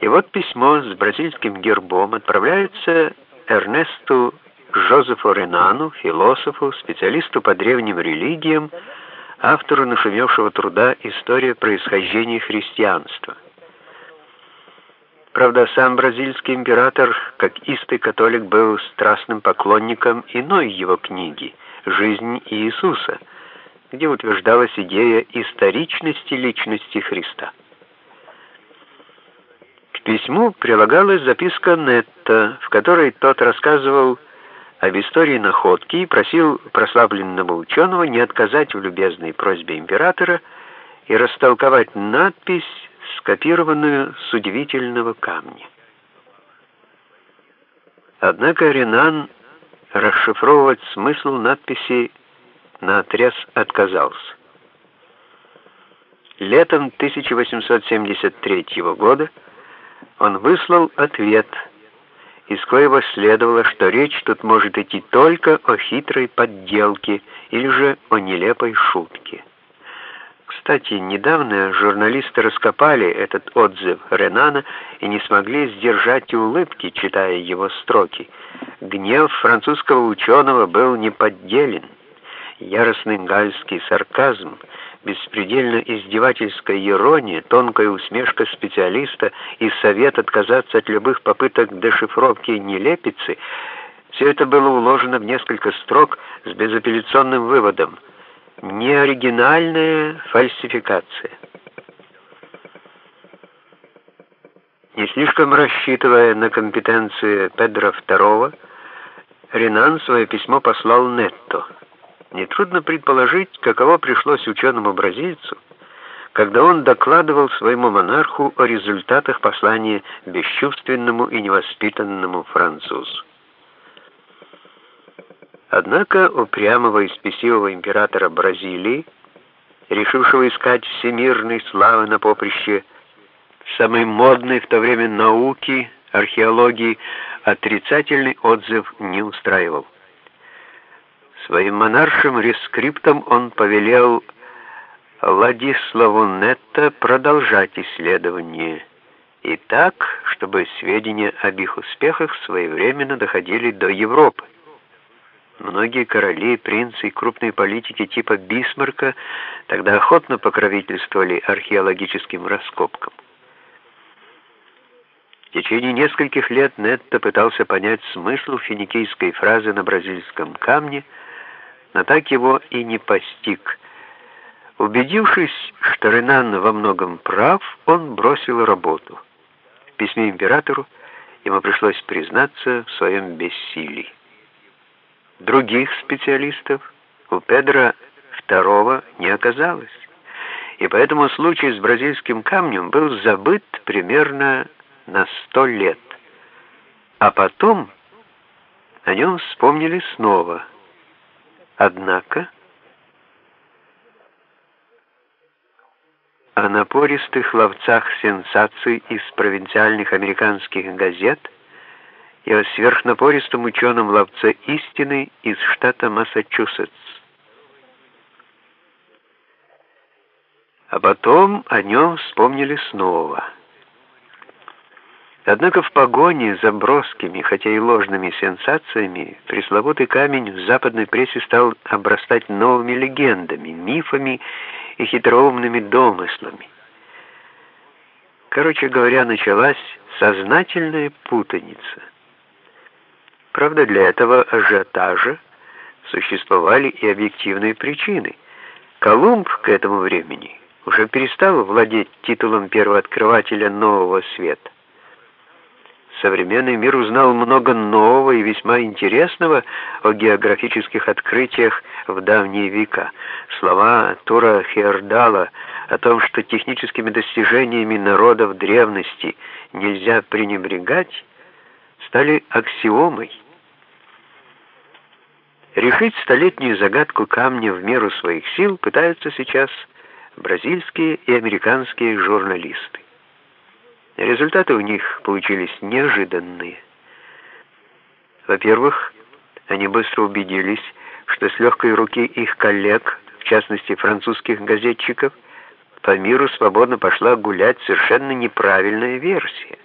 И вот письмо с бразильским гербом отправляется Эрнесту Жозефу Ренану, философу, специалисту по древним религиям, автору нашумевшего труда «История происхождения христианства». Правда, сам бразильский император, как истый католик, был страстным поклонником иной его книги «Жизнь Иисуса», где утверждалась идея историчности личности Христа. Письму прилагалась записка Нетта, в которой тот рассказывал об истории находки и просил прославленного ученого не отказать в любезной просьбе императора и растолковать надпись скопированную с удивительного камня. Однако Ренан расшифровывать смысл надписи наотрез отказался. Летом 1873 года он выслал ответ, из коего следовало, что речь тут может идти только о хитрой подделке или же о нелепой шутке. Кстати, недавно журналисты раскопали этот отзыв Ренана и не смогли сдержать улыбки, читая его строки. Гнев французского ученого был неподделен. Яростный гальский сарказм, беспредельно издевательская ирония, тонкая усмешка специалиста и совет отказаться от любых попыток дешифровки нелепицы — все это было уложено в несколько строк с безапелляционным выводом — неоригинальная фальсификация. Не слишком рассчитывая на компетенции Педро II, Ренан свое письмо послал Нетто. Нетрудно предположить, каково пришлось ученому-бразильцу, когда он докладывал своему монарху о результатах послания бесчувственному и невоспитанному французу. Однако упрямого и спесивого императора Бразилии, решившего искать всемирной славы на поприще самой модной в то время науки, археологии, отрицательный отзыв не устраивал. Своим монаршим рескриптом он повелел Владиславу Нетто продолжать исследование, и так, чтобы сведения об их успехах своевременно доходили до Европы. Многие короли, принцы и крупные политики типа Бисмарка тогда охотно покровительствовали археологическим раскопкам. В течение нескольких лет Нетто пытался понять смысл финикийской фразы на бразильском камне, но так его и не постиг. Убедившись, что Ренан во многом прав, он бросил работу. В письме императору ему пришлось признаться в своем бессилии. Других специалистов у Педро II не оказалось, и поэтому случай с бразильским камнем был забыт примерно на сто лет. А потом о нем вспомнили снова. Однако о напористых ловцах сенсаций из провинциальных американских газет – и о сверхнапористом ученом-ловце истины из штата Массачусетс. А потом о нем вспомнили снова. Однако в погоне за броскими, хотя и ложными сенсациями, пресловутый камень в западной прессе стал обрастать новыми легендами, мифами и хитроумными домыслами. Короче говоря, началась сознательная путаница — Правда, для этого ажиотажа существовали и объективные причины. Колумб к этому времени уже перестал владеть титулом первооткрывателя нового света. Современный мир узнал много нового и весьма интересного о географических открытиях в давние века. Слова Тура Хердала о том, что техническими достижениями народов древности нельзя пренебрегать, стали аксиомой. Решить столетнюю загадку камня в меру своих сил пытаются сейчас бразильские и американские журналисты. Результаты у них получились неожиданные. Во-первых, они быстро убедились, что с легкой руки их коллег, в частности французских газетчиков, по миру свободно пошла гулять совершенно неправильная версия.